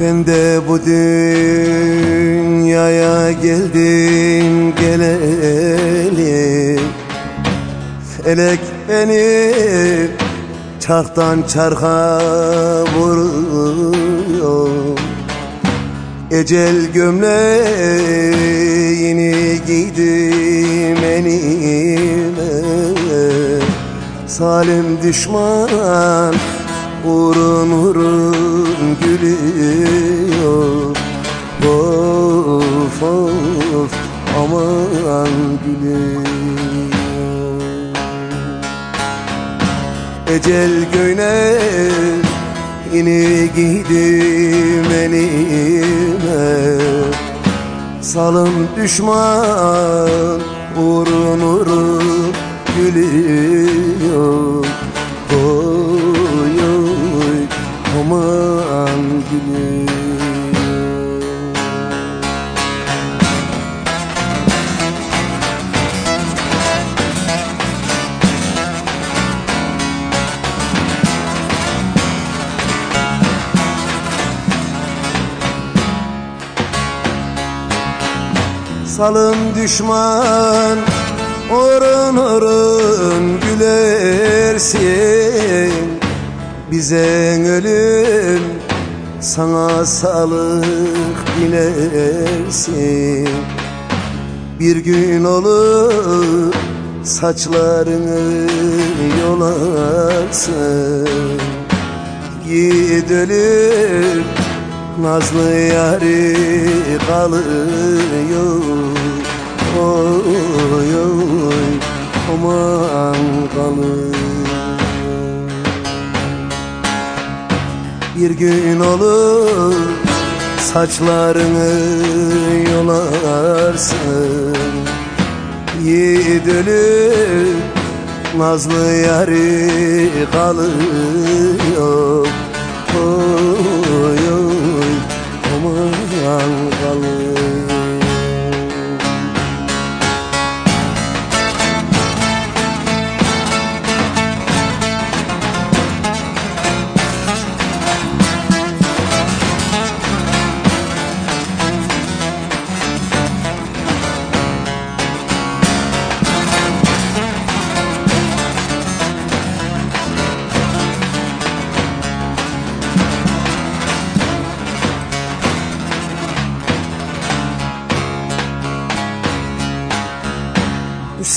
Ben de bu dünyaya geldim geleli. Felek beni çarktan çarka vuruyor. Ecel gömleğini giydim enime. Salim düşman Urun urun gülüyor. Of of aman gülüyor. Ecel göğne ini giydim enime Salım düşman urun urun gülüyor aman gülüyor Salın düşman Orun orun gülersin Bize ölüm Sana sağlık dilersin. Bir gün olur Saçlarını yolarsın. Gidelim Nazlı yari kalıyor. Oy oy aman kalır Bir gün olur saçlarını yolarsın. Yiğit ölür nazlı yari kalıyor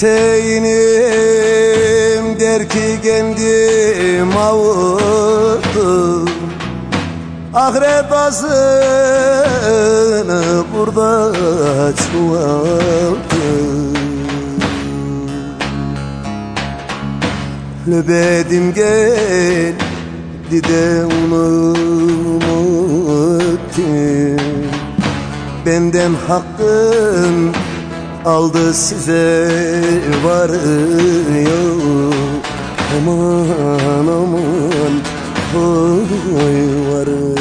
Hüseyin'im der ki kendim avuttum Ahiret azını burada çoğalttım Löbedim geldi de unuttum. Benden hakkın aldı size varıyor. Aman aman oy varıyor.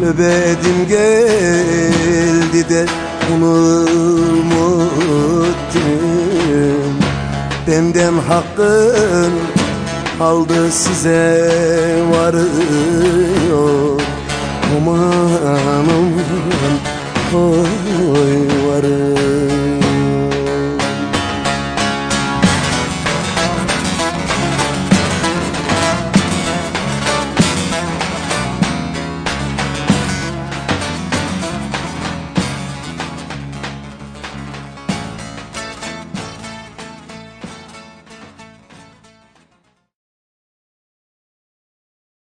Nöbetim geldi de unuttum Benden hakkın aldı size varıyor